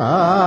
Ah.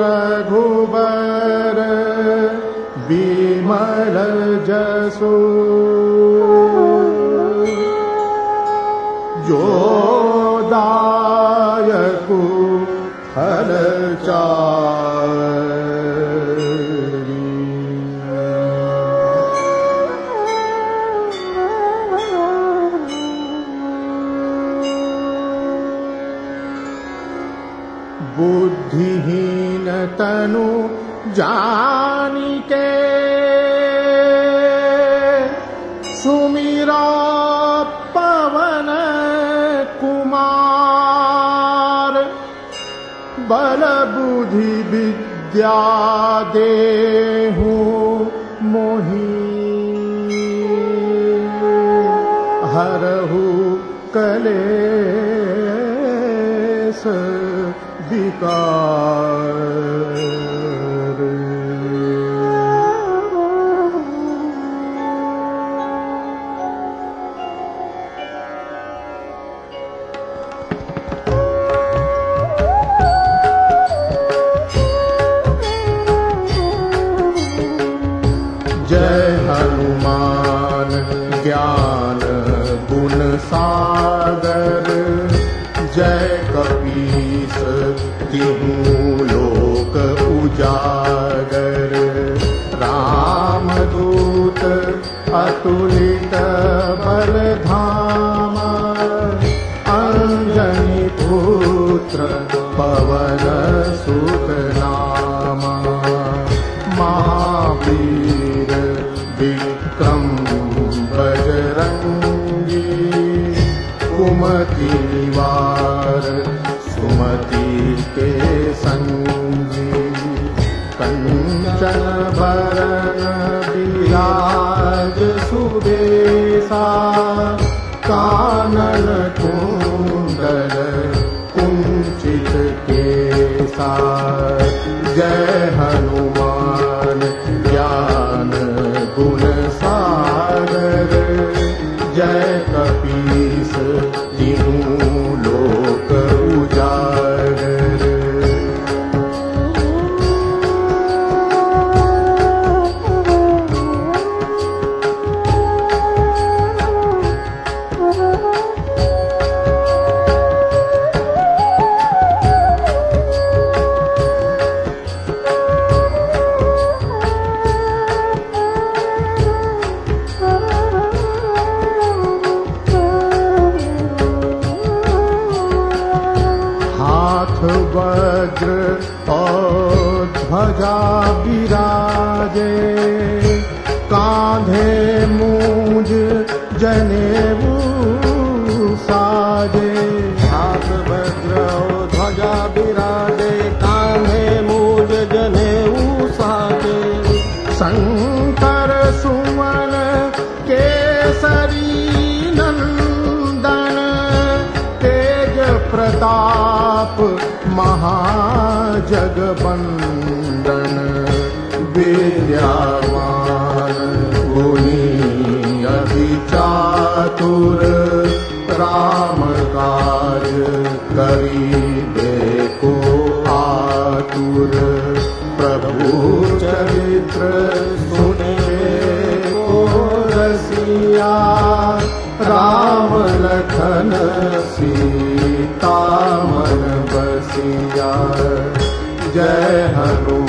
रणघुबर Beamer जसु जो दायकु फलचा जानिके। सुमिरा पवन कुमार बल बुद्धि विद्या देहु मोही। हरहु कलेस विकार। सागर जय लोक उजागर। रामदूत अतुलित बल তিনি वज्र और ध्वजा विराजे कान्हे मूज जनेऊ साजे। शंकर सुमन केसरी नंदन तेज प्रताप महाजगबंदन। विद्यावान चातुर राम काज करी को आतुर। प्रभु चरित्र सुने को रसिया। राम लखन सीता मन बसिया। जय हनुमान।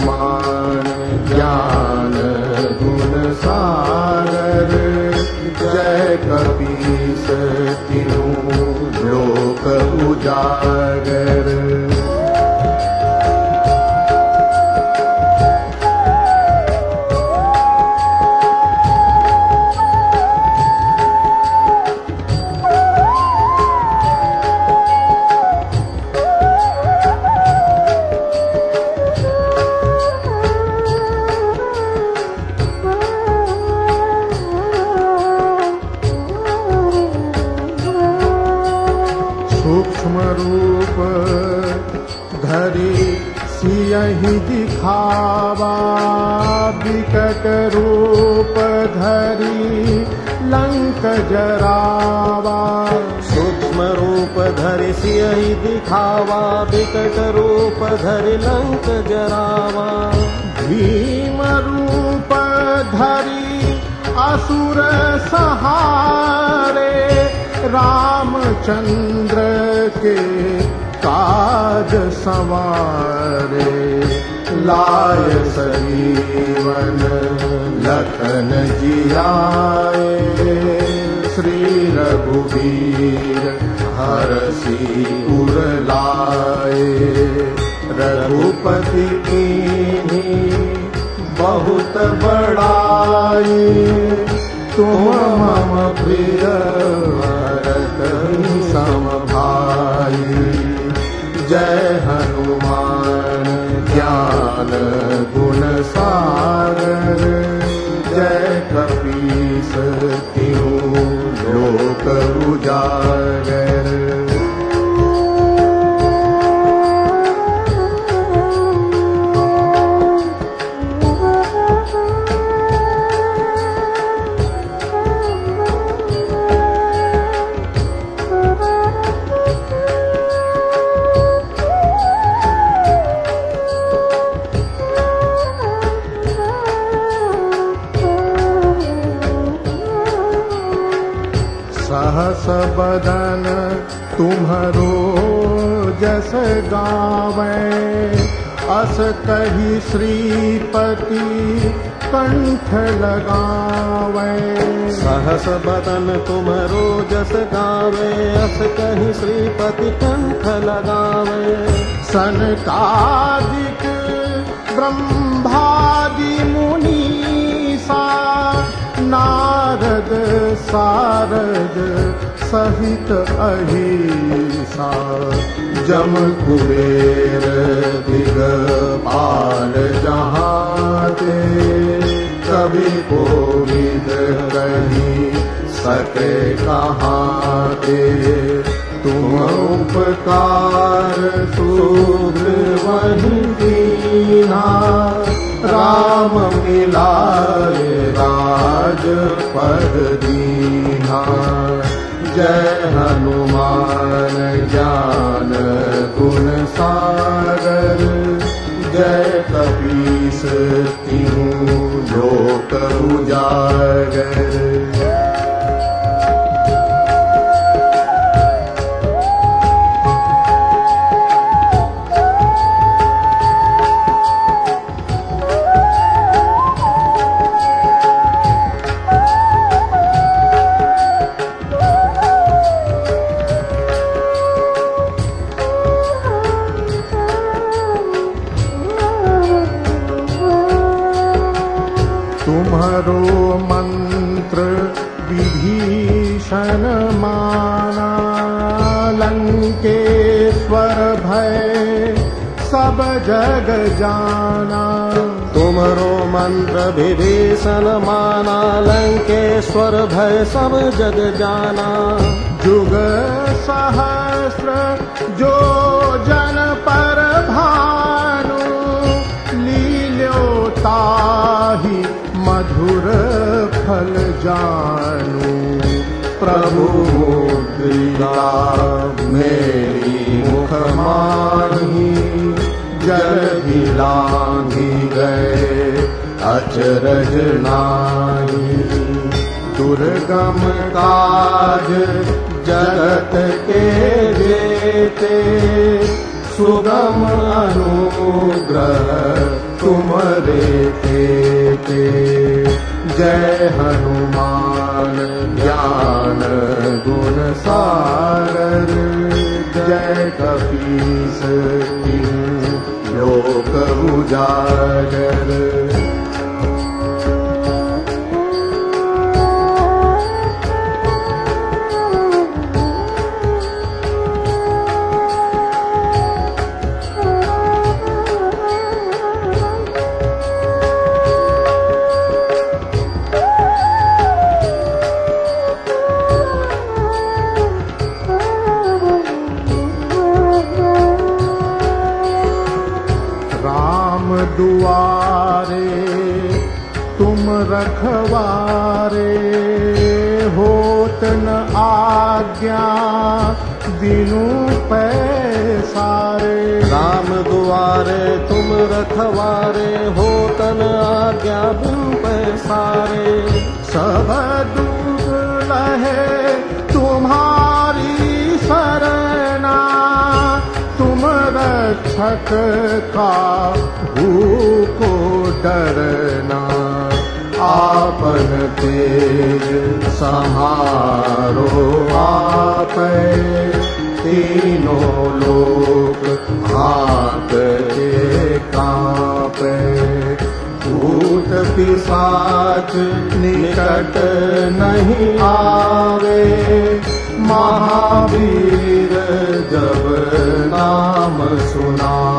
उजागर भीम रूप धरि असुर सहारे रामचंद्र के काज सवारे। लाय सजीवन लखन जियाए। श्री रघुवीर हरसी उर लाए। रघुपति की बहुत बड़ाई। तुम मम प्रिय सहस बदन तुम्हारो जस गावे। अस कही श्रीपति कंठ लगावे। सहस बदन तुमरो जस गावे। अस कही श्रीपति कंठ लगावे। सनकादिक ब्रह्मादि मुनीसा नारद, सारद, सहित अहिसा। जम कुबेर दिगपाल जहाते। कभी कोविद कही सके कहाते। तुम उपकार सूत्र वही दीना। राम मिलाए राज पद दीना जय हनुमान ज्ञान गुण सागर। जय कपीस तिहु लोक उजागर भय सब जग जाना। तुमरो मंत्र विभीषण माना लंकेश्वर भय सब जग जाना। जुग सहस्र जो जन पर भानु लील्यो ताहि मधुर फल जानू। प्रभु मेरी जल गिलांगी गए अचरज नाही। दुर्गम काज जगत के देते सुगम अनुग्रह तुमरे तेते जय हनुमान ज्ञान गुण सागर लोक उजागर रखवारे हो तन आज्ञा बिन पैसारे सब डूब रहे तुम्हारी शरणा। तुम रक्षक का को डरना। आपन तेज समारो आप। तीनों लोग हाथ के भूत पिशाच निकट नहीं आवे। महावीर जब नाम सुनावे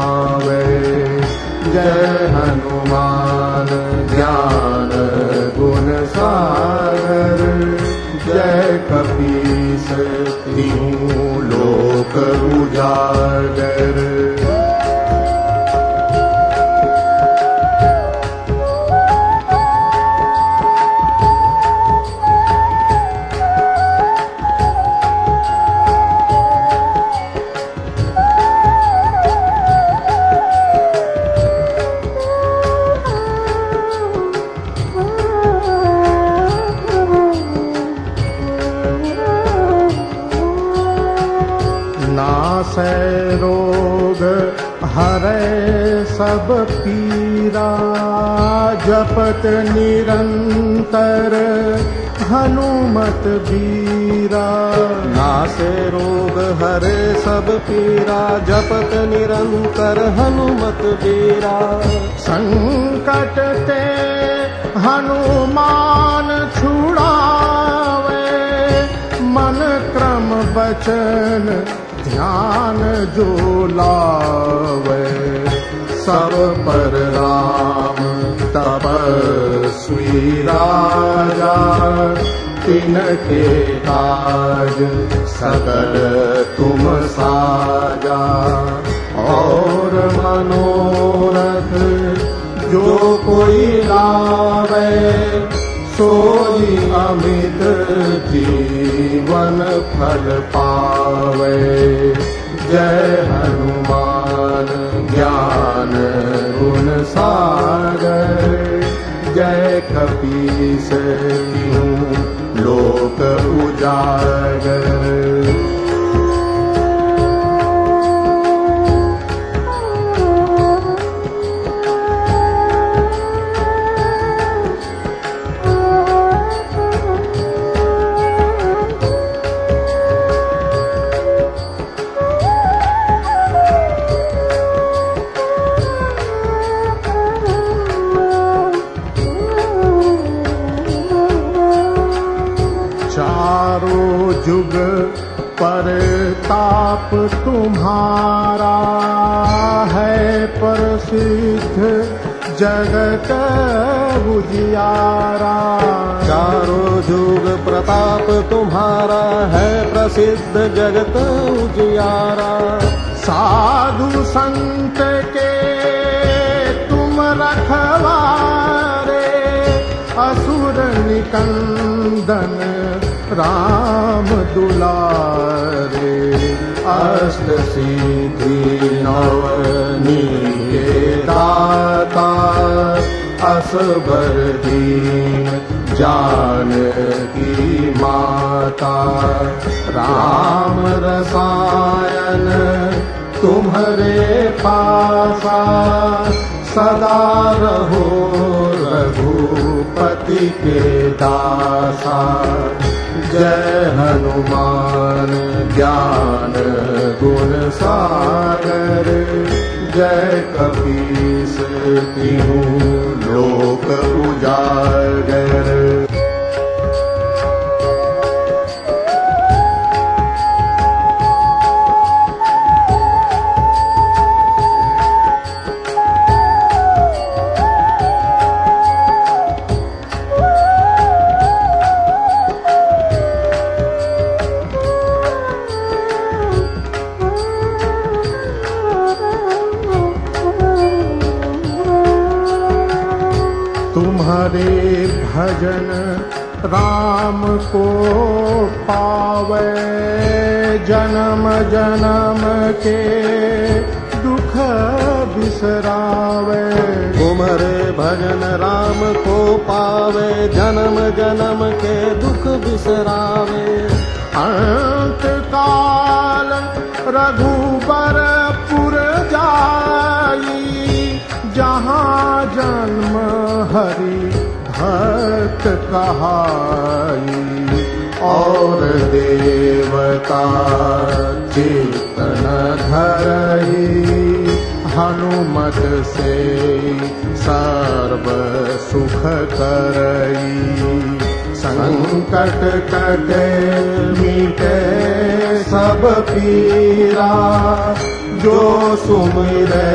हरै सब पीरा जपत निरंतर हनुमत बीरा। नासे रोग हरे सब पीरा जपत निरंतर हनुमत बीरा। संकट ते हनुमान छुड़ावे मन क्रम बचन ध्यान जो लावे सब पर राम तपस्वी राजा तिनके काज सकल तुम साजा। और मनोरथ जो कोई लावे सोई अमित जीवन फल पावे जय हनुमान ज्ञान गुण सागर। जय कपीस लोक उजागर उजियारा चारों जुग प्रताप तुम्हारा है प्रसिद्ध जगत उजियारा। साधु संत के तुम रखवारे असुर निकंदन राम दुलारे। अष्ट सिद्धि नवनी के दाता। असबर दीन जान की माता। राम रसायन तुम्हारे पासा, सदा रहो रघुपति के दासा। जय हनुमान ज्ञान गुण सागर, जय कपीस तिहु लोक उजागर को पावे जन्म जन्म के दुख बिसरावे। तुम्हारे भजन राम को पावे जन्म जन्म के दुख बिसरावे। अंत काल रघुबर पुर जाई जहाँ जन्म हरि भक्त कहाई और देवता चेतन धरही। हनुमत से सर्व सुख करई संकट कटे मीटे सब पीरा। जो सुमिरे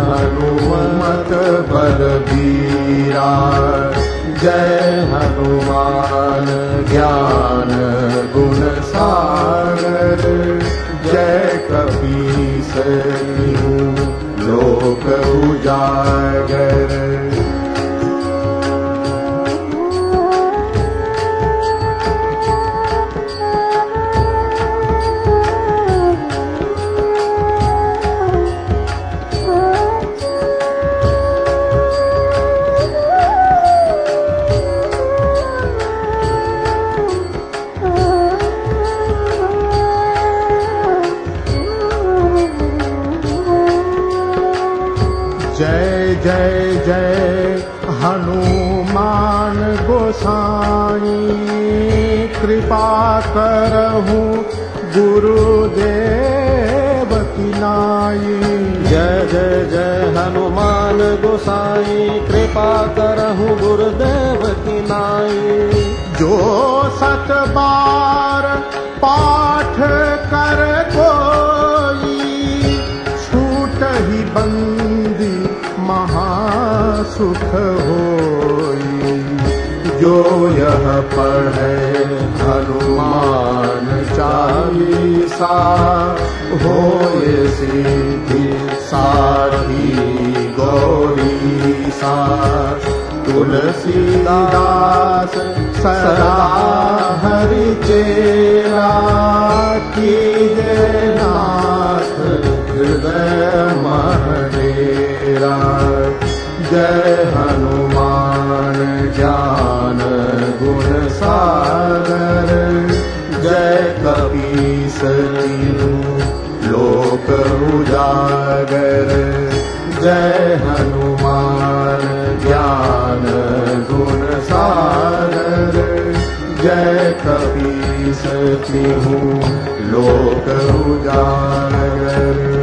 हनुमत बलबीरा। जय हनुमान ज्ञान गुण सागर जय कपीस लोक उजागर जय जय जय हनुमान गोसाई। कृपा करहु गुरुदेव की नाई। जय जय जय हनुमान गोसाई। कृपा करहु गुरुदेव की नाई। जो सत बार पाठ महासुख होई। जो यह पढ़े हनुमान चालीसा, होए सिद्धि साधी गौरी सा तुलसीदास सदा हरि चेरा, कीजे नाथ हृदय महडेरा। जय हनुमान ज्ञान गुण सागर। जय तीनु लोक उजागर। जय हनुमान ज्ञान गुण सागर। जय तिहु लोक उजागर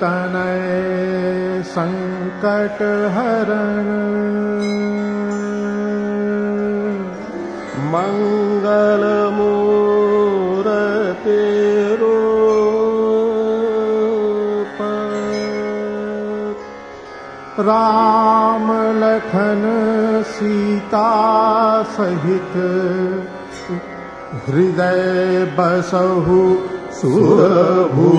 तनय संकट हरण मंगल मूरते रूप राम लखन सीता सहित हृदय बसहु सुरभू